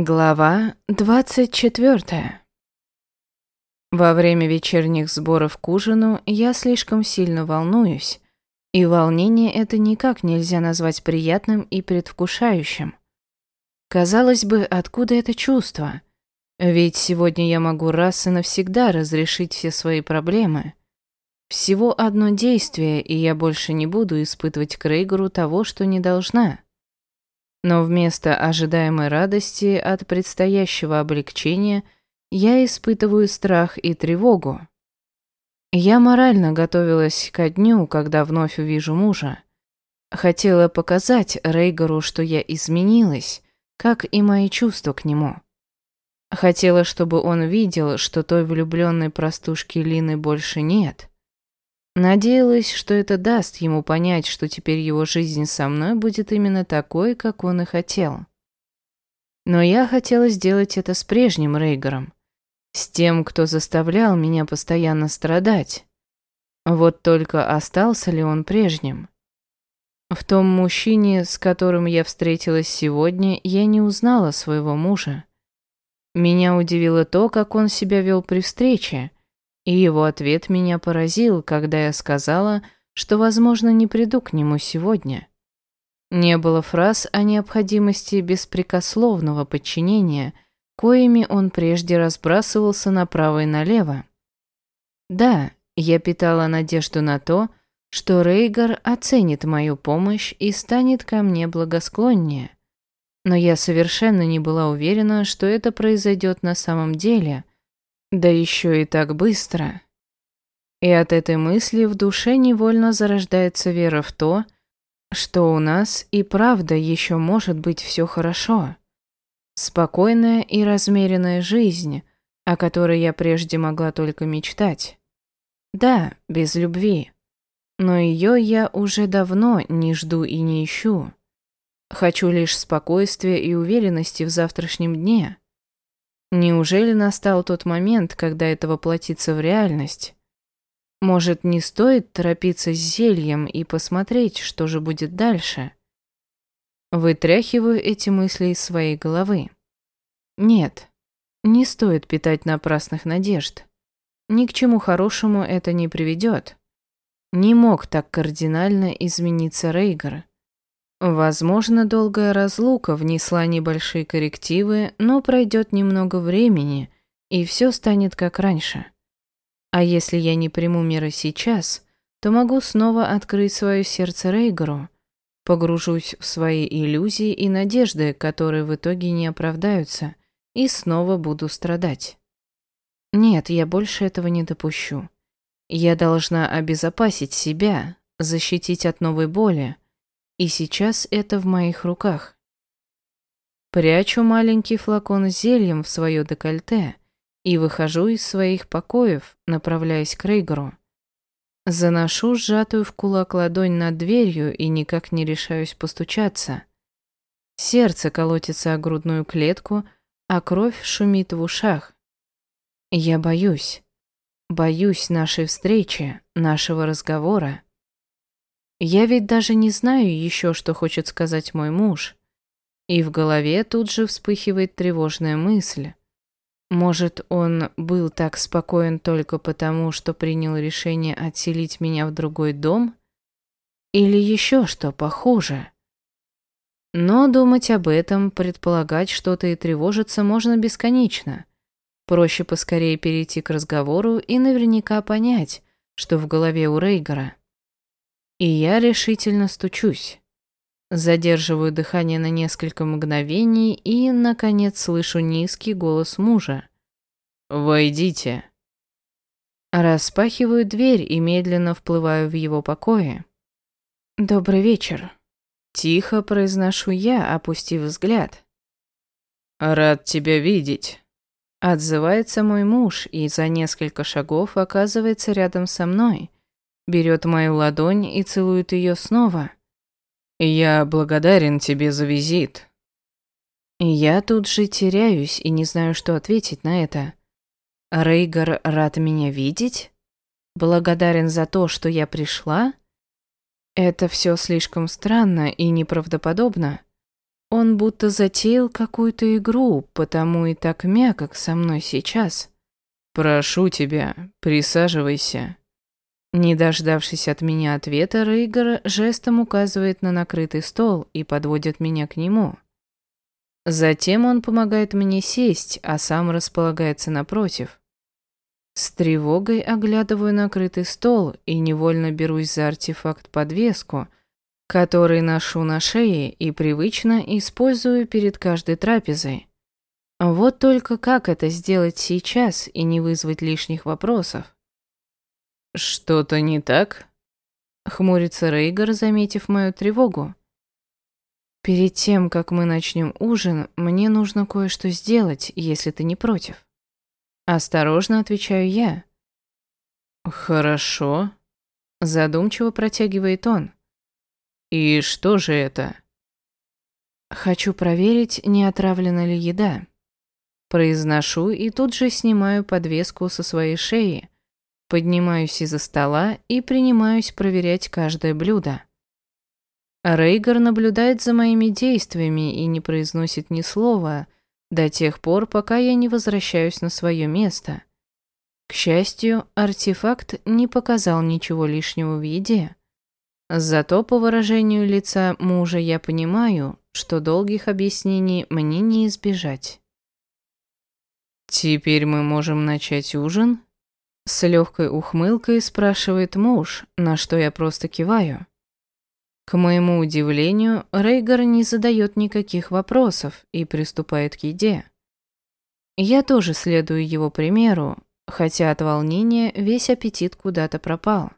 Глава 24 Во время вечерних сборов к ужину я слишком сильно волнуюсь, и волнение это никак нельзя назвать приятным и предвкушающим. Казалось бы, откуда это чувство? Ведь сегодня я могу раз и навсегда разрешить все свои проблемы. Всего одно действие, и я больше не буду испытывать к Рейгору того, что не должна. Но вместо ожидаемой радости от предстоящего облегчения я испытываю страх и тревогу. Я морально готовилась ко дню, когда вновь увижу мужа. Хотела показать Рейгору, что я изменилась, как и мои чувства к нему. Хотела, чтобы он видел, что той влюбленной простушки Лины больше нет, Надеялась, что это даст ему понять, что теперь его жизнь со мной будет именно такой, как он и хотел. Но я хотела сделать это с прежним Рейгером, с тем, кто заставлял меня постоянно страдать. Вот только остался ли он прежним? В том мужчине, с которым я встретилась сегодня, я не узнала своего мужа. Меня удивило то, как он себя вел при встрече, и его ответ меня поразил, когда я сказала, что, возможно, не приду к нему сегодня. Не было фраз о необходимости беспрекословного подчинения, коими он прежде разбрасывался направо и налево. Да, я питала надежду на то, что Рейгар оценит мою помощь и станет ко мне благосклоннее. Но я совершенно не была уверена, что это произойдет на самом деле, да еще и так быстро. И от этой мысли в душе невольно зарождается вера в то, что у нас и правда еще может быть все хорошо. Спокойная и размеренная жизнь, о которой я прежде могла только мечтать. Да, без любви. Но ее я уже давно не жду и не ищу. Хочу лишь спокойствия и уверенности в завтрашнем дне. Неужели настал тот момент, когда это воплотится в реальность? Может, не стоит торопиться с зельем и посмотреть, что же будет дальше? Вытряхиваю эти мысли из своей головы. Нет, не стоит питать напрасных надежд. Ни к чему хорошему это не приведет. Не мог так кардинально измениться Рейгар. Возможно, долгая разлука внесла небольшие коррективы, но пройдет немного времени, и все станет как раньше. А если я не приму меры сейчас, то могу снова открыть свое сердце Рейгору, погружусь в свои иллюзии и надежды, которые в итоге не оправдаются, и снова буду страдать. Нет, я больше этого не допущу. Я должна обезопасить себя, защитить от новой боли, и сейчас это в моих руках. Прячу маленький флакон с зельем в свое декольте и выхожу из своих покоев, направляясь к Рейгору. Заношу сжатую в кулак ладонь над дверью и никак не решаюсь постучаться. Сердце колотится о грудную клетку, а кровь шумит в ушах. Я боюсь. Боюсь нашей встречи, нашего разговора. Я ведь даже не знаю еще, что хочет сказать мой муж. И в голове тут же вспыхивает тревожная мысль. Может, он был так спокоен только потому, что принял решение отселить меня в другой дом? Или еще что похуже? Но думать об этом, предполагать что-то и тревожиться можно бесконечно. Проще поскорее перейти к разговору и наверняка понять, что в голове у Рейгара. И я решительно стучусь. Задерживаю дыхание на несколько мгновений и, наконец, слышу низкий голос мужа. «Войдите». Распахиваю дверь и медленно вплываю в его покои. «Добрый вечер». Тихо произношу я, опустив взгляд. «Рад тебя видеть». Отзывается мой муж и за несколько шагов оказывается рядом со мной – берет мою ладонь и целует ее снова. «Я благодарен тебе за визит». Я тут же теряюсь и не знаю, что ответить на это. Рейгар рад меня видеть? Благодарен за то, что я пришла? Это все слишком странно и неправдоподобно. Он будто затеял какую-то игру, потому и так мягок со мной сейчас. «Прошу тебя, присаживайся». Не дождавшись от меня ответа, Рейгар жестом указывает на накрытый стол и подводит меня к нему. Затем он помогает мне сесть, а сам располагается напротив. С тревогой оглядываю накрытый стол и невольно берусь за артефакт-подвеску, который ношу на шее и привычно использую перед каждой трапезой. Вот только как это сделать сейчас и не вызвать лишних вопросов? «Что-то не так?» Хмурится Рейгар, заметив мою тревогу. «Перед тем, как мы начнем ужин, мне нужно кое-что сделать, если ты не против». Осторожно отвечаю я. «Хорошо», — задумчиво протягивает он. «И что же это?» «Хочу проверить, не отравлена ли еда». Произношу и тут же снимаю подвеску со своей шеи, поднимаюсь из-за стола и принимаюсь проверять каждое блюдо. Рейгар наблюдает за моими действиями и не произносит ни слова до тех пор, пока я не возвращаюсь на свое место. К счастью, артефакт не показал ничего лишнего в еде. Зато по выражению лица мужа я понимаю, что долгих объяснений мне не избежать. «Теперь мы можем начать ужин?» С легкой ухмылкой спрашивает муж, на что я просто киваю. К моему удивлению, Рейгар не задает никаких вопросов и приступает к еде. Я тоже следую его примеру, хотя от волнения весь аппетит куда-то пропал.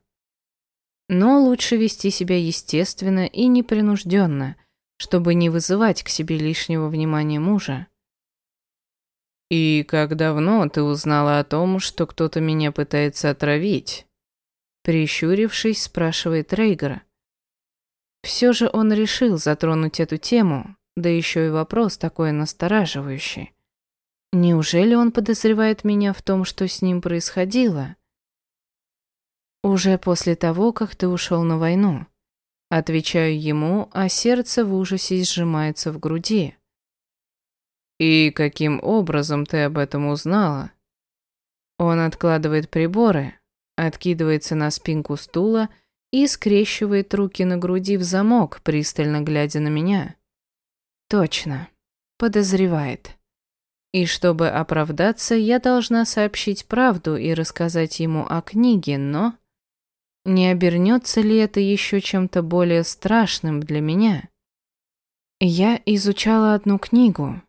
Но лучше вести себя естественно и непринужденно, чтобы не вызывать к себе лишнего внимания мужа. «И как давно ты узнала о том, что кто-то меня пытается отравить?» Прищурившись, спрашивает Рейгара. Все же он решил затронуть эту тему, да еще и вопрос такой настораживающий. Неужели он подозревает меня в том, что с ним происходило? Уже после того, как ты ушел на войну. Отвечаю ему, а сердце в ужасе сжимается в груди. «И каким образом ты об этом узнала?» Он откладывает приборы, откидывается на спинку стула и скрещивает руки на груди в замок, пристально глядя на меня. Точно. Подозревает. И чтобы оправдаться, я должна сообщить правду и рассказать ему о книге, но... Не обернется ли это еще чем-то более страшным для меня? Я изучала одну книгу,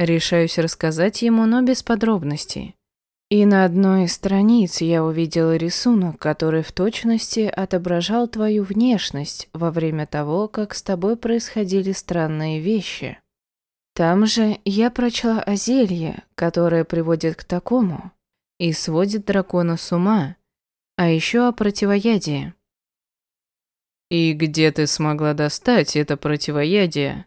Решаюсь рассказать ему, но без подробностей. И на одной из страниц я увидела рисунок, который в точности отображал твою внешность во время того, как с тобой происходили странные вещи. Там же я прочла о зелье, которое приводит к такому и сводит дракона с ума, а еще о противоядии. «И где ты смогла достать это противоядие?»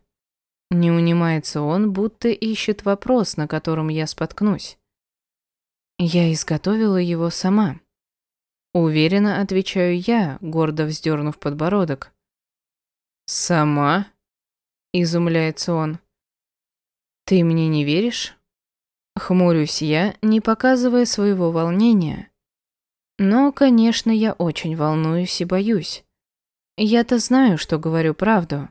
Не унимается он, будто ищет вопрос, на котором я споткнусь. Я изготовила его сама. Уверенно отвечаю я, гордо вздернув подбородок. «Сама?» – изумляется он. «Ты мне не веришь?» Хмурюсь я, не показывая своего волнения. Но, конечно, я очень волнуюсь и боюсь. Я-то знаю, что говорю правду.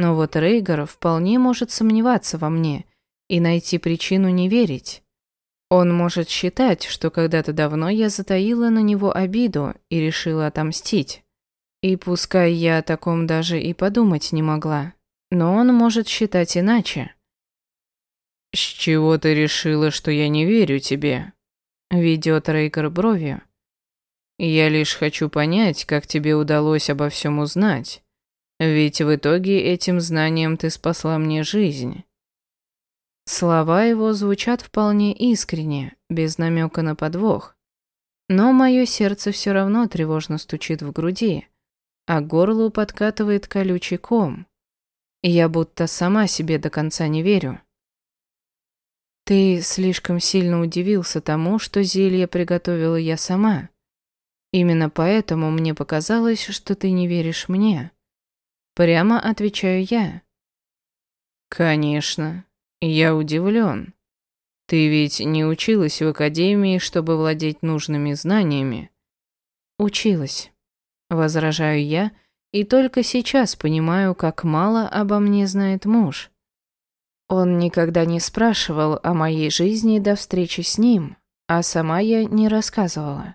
Но вот Рейгар вполне может сомневаться во мне и найти причину не верить. Он может считать, что когда-то давно я затаила на него обиду и решила отомстить. И пускай я о таком даже и подумать не могла, но он может считать иначе. «С чего ты решила, что я не верю тебе?» Ведет Рейгар бровью. «Я лишь хочу понять, как тебе удалось обо всем узнать. Ведь в итоге этим знанием ты спасла мне жизнь. Слова его звучат вполне искренне, без намека на подвох. Но мое сердце все равно тревожно стучит в груди, а горлу подкатывает колючий ком. Я будто сама себе до конца не верю. Ты слишком сильно удивился тому, что зелье приготовила я сама. Именно поэтому мне показалось, что ты не веришь мне. Прямо отвечаю я. Конечно. Я удивлен. Ты ведь не училась в академии, чтобы владеть нужными знаниями. Училась. Возражаю я, и только сейчас понимаю, как мало обо мне знает муж. Он никогда не спрашивал о моей жизни до встречи с ним, а сама я не рассказывала.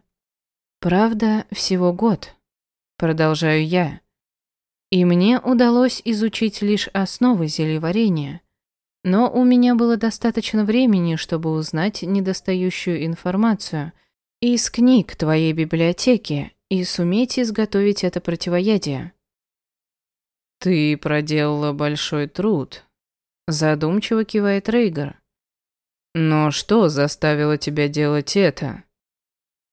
Правда, всего год. Продолжаю я. И мне удалось изучить лишь основы зельеварения. Но у меня было достаточно времени, чтобы узнать недостающую информацию из книг твоей библиотеки и суметь изготовить это противоядие. «Ты проделала большой труд», — задумчиво кивает Рейгар. «Но что заставило тебя делать это?»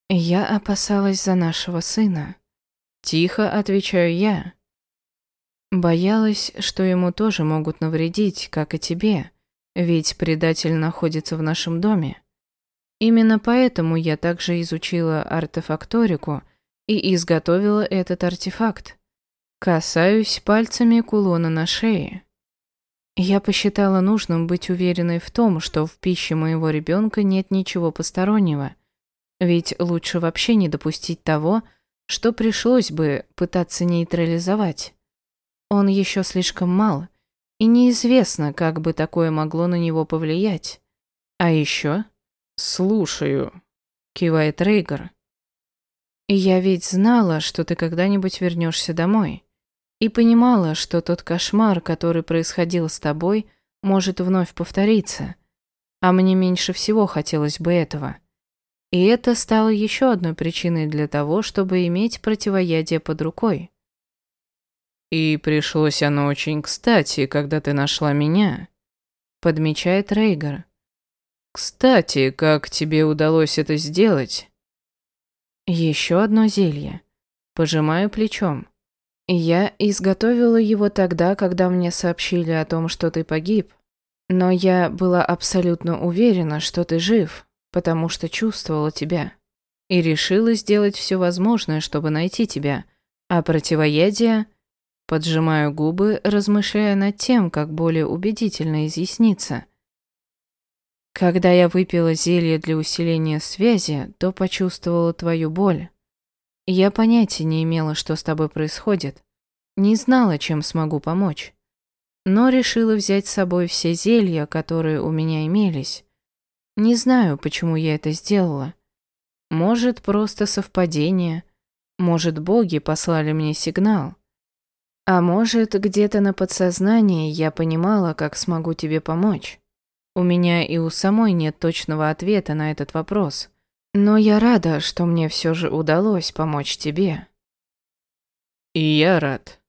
«Я опасалась за нашего сына», — тихо отвечаю я. Боялась, что ему тоже могут навредить, как и тебе, ведь предатель находится в нашем доме. Именно поэтому я также изучила артефакторику и изготовила этот артефакт. Касаюсь пальцами кулона на шее. Я посчитала нужным быть уверенной в том, что в пище моего ребенка нет ничего постороннего, ведь лучше вообще не допустить того, что пришлось бы пытаться нейтрализовать. Он еще слишком мал, и неизвестно, как бы такое могло на него повлиять. А еще... «Слушаю», — кивает Рейгар. «Я ведь знала, что ты когда-нибудь вернешься домой, и понимала, что тот кошмар, который происходил с тобой, может вновь повториться, а мне меньше всего хотелось бы этого. И это стало еще одной причиной для того, чтобы иметь противоядие под рукой. И пришлось оно очень кстати, когда ты нашла меня, подмечает Рейгар. Кстати, как тебе удалось это сделать? Еще одно зелье. Пожимаю плечом. Я изготовила его тогда, когда мне сообщили о том, что ты погиб. Но я была абсолютно уверена, что ты жив, потому что чувствовала тебя. И решила сделать все возможное, чтобы найти тебя. А противоядие Поджимаю губы, размышляя над тем, как более убедительно изъясниться. Когда я выпила зелье для усиления связи, то почувствовала твою боль. Я понятия не имела, что с тобой происходит. Не знала, чем смогу помочь. Но решила взять с собой все зелья, которые у меня имелись. Не знаю, почему я это сделала. Может, просто совпадение. Может, боги послали мне сигнал. А может, где-то на подсознании я понимала, как смогу тебе помочь. У меня и у самой нет точного ответа на этот вопрос. Но я рада, что мне все же удалось помочь тебе. И я рад,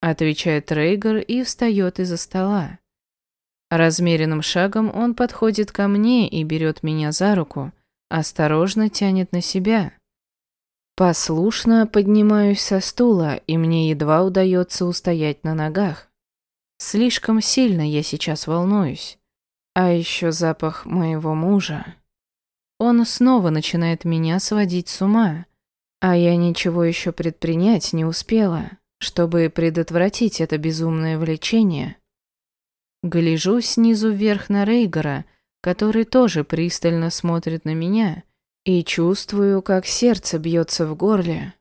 отвечает Рейгар и встает из-за стола. Размеренным шагом он подходит ко мне и берет меня за руку, осторожно тянет на себя. Послушно поднимаюсь со стула, и мне едва удается устоять на ногах. Слишком сильно я сейчас волнуюсь. А еще запах моего мужа. Он снова начинает меня сводить с ума, а я ничего еще предпринять не успела, чтобы предотвратить это безумное влечение. Гляжу снизу вверх на Рейгора, который тоже пристально смотрит на меня и чувствую, как сердце бьется в горле.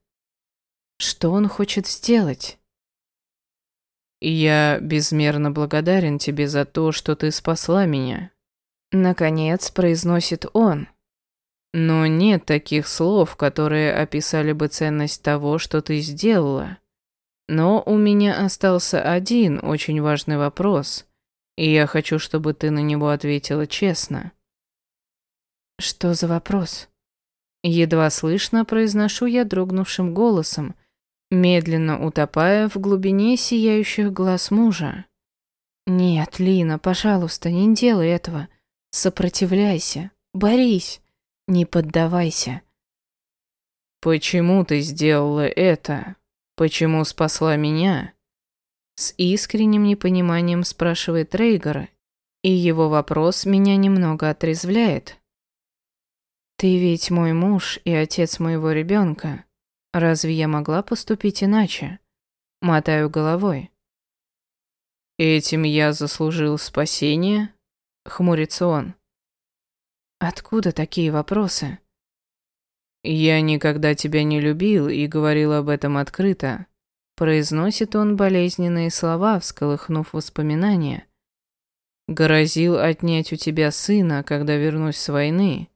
Что он хочет сделать? Я безмерно благодарен тебе за то, что ты спасла меня. Наконец произносит он. Но нет таких слов, которые описали бы ценность того, что ты сделала. Но у меня остался один очень важный вопрос, и я хочу, чтобы ты на него ответила честно. Что за вопрос? Едва слышно произношу я дрогнувшим голосом, медленно утопая в глубине сияющих глаз мужа. «Нет, Лина, пожалуйста, не делай этого. Сопротивляйся, борись, не поддавайся». «Почему ты сделала это? Почему спасла меня?» С искренним непониманием спрашивает Рейгар, и его вопрос меня немного отрезвляет. Ты ведь мой муж и отец моего ребенка. Разве я могла поступить иначе? Мотаю головой. Этим я заслужил спасение? Хмурится он. Откуда такие вопросы? Я никогда тебя не любил и говорил об этом открыто. Произносит он болезненные слова, всколыхнув воспоминания. Грозил отнять у тебя сына, когда вернусь с войны.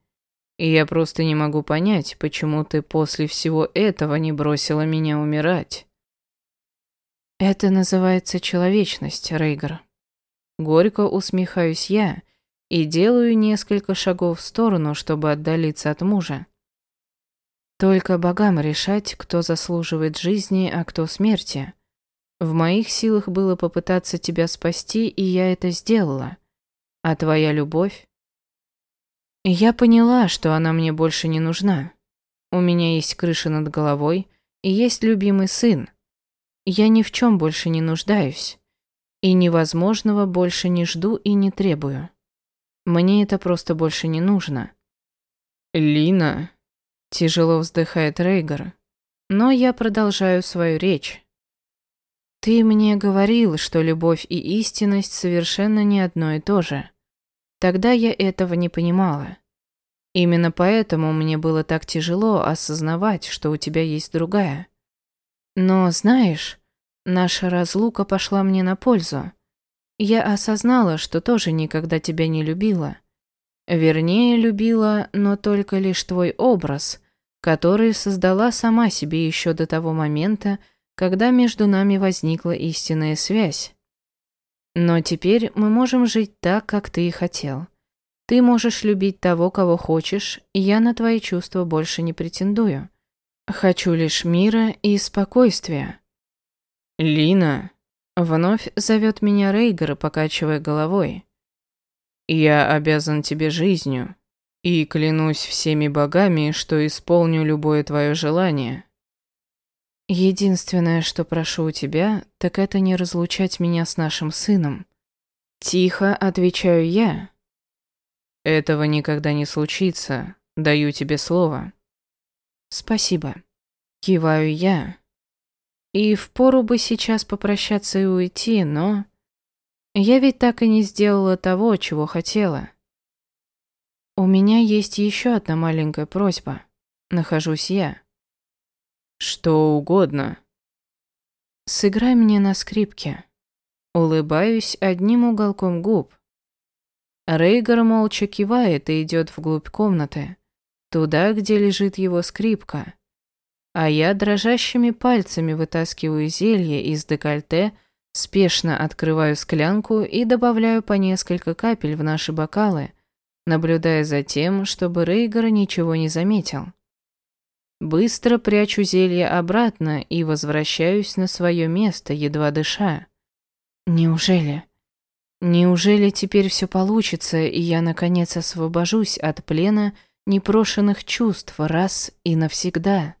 И я просто не могу понять, почему ты после всего этого не бросила меня умирать. Это называется человечность, Рейгар. Горько усмехаюсь я и делаю несколько шагов в сторону, чтобы отдалиться от мужа. Только богам решать, кто заслуживает жизни, а кто смерти. В моих силах было попытаться тебя спасти, и я это сделала. А твоя любовь? Я поняла, что она мне больше не нужна. У меня есть крыша над головой и есть любимый сын. Я ни в чем больше не нуждаюсь. И невозможного больше не жду и не требую. Мне это просто больше не нужно. Лина, Тяжело вздыхает Рейгар. Но я продолжаю свою речь. Ты мне говорил, что любовь и истинность совершенно не одно и то же. Тогда я этого не понимала. Именно поэтому мне было так тяжело осознавать, что у тебя есть другая. Но, знаешь, наша разлука пошла мне на пользу. Я осознала, что тоже никогда тебя не любила. Вернее, любила, но только лишь твой образ, который создала сама себе еще до того момента, когда между нами возникла истинная связь. Но теперь мы можем жить так, как ты и хотел. Ты можешь любить того, кого хочешь, и я на твои чувства больше не претендую. Хочу лишь мира и спокойствия. Лина вновь зовет меня Рейгар, покачивая головой. Я обязан тебе жизнью. И клянусь всеми богами, что исполню любое твое желание. Единственное, что прошу у тебя, так это не разлучать меня с нашим сыном. Тихо отвечаю я. Этого никогда не случится, даю тебе слово. Спасибо. Киваю я. И впору бы сейчас попрощаться и уйти, но... Я ведь так и не сделала того, чего хотела. У меня есть еще одна маленькая просьба. Нахожусь я. Что угодно. Сыграй мне на скрипке. Улыбаюсь одним уголком губ. Рейгар молча кивает и идет вглубь комнаты, туда, где лежит его скрипка. А я дрожащими пальцами вытаскиваю зелье из декольте, спешно открываю склянку и добавляю по несколько капель в наши бокалы, наблюдая за тем, чтобы Рейгар ничего не заметил. Быстро прячу зелье обратно и возвращаюсь на свое место, едва дыша. Неужели? Неужели теперь все получится, и я наконец освобожусь от плена непрошенных чувств раз и навсегда?